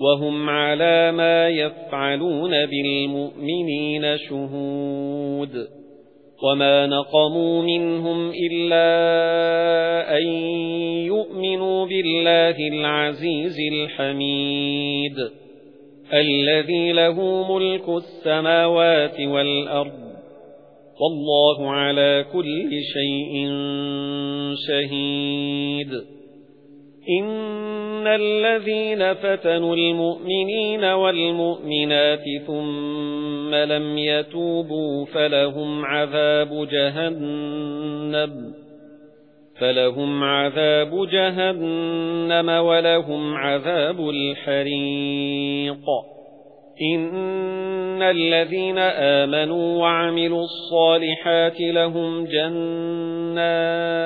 وَهُمْ عَلَى مَا يَفْعَلُونَ بِالْمُؤْمِنِينَ شُهُودٌ. وَمَا نَقَمُوا مِنْهُمْ إِلَّا أَن يُؤْمِنُوا بِاللَّهِ الْعَزِيزِ الْحَمِيدِ. الَّذِي لَهُ مُلْكُ السَّمَاوَاتِ وَالْأَرْضِ. وَاللَّهُ عَلَى كُلِّ شَيْءٍ شَهِيدٌ. إِنَّ الَّذِينَ فَتَنُوا الْمُؤْمِنِينَ وَالْمُؤْمِنَاتِ ثُمَّ لَمْ يَتُوبُوا فَلَهُمْ عَذَابُ جَهَنَّمَ فَلَهُمْ عَذَابُ جَهَنَّمَ وَلَهُمْ عَذَابُ الْحَرِيقِ إِنَّ الَّذِينَ آمَنُوا وَعَمِلُوا الصَّالِحَاتِ لَهُمْ جَنَّاتٌ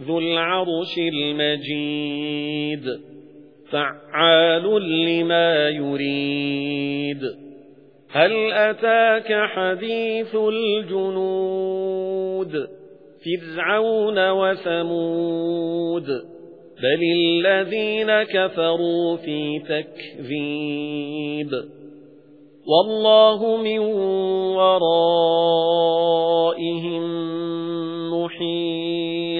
ذُو الْعَرْشِ الْمَجِيدُ فَعَّالٌ لِّمَا يُرِيدُ. هَلْ أَتَاكَ حَدِيثُ الْجُنُودِ فِرْعَوْنَ وَثَمُودَ؟ بَلِ الَّذِينَ كَفَرُوا فِي تَكْذِيبٍ. وَاللَّهُ مِنْ وَرَائِهِمْ مُحِيطٌ.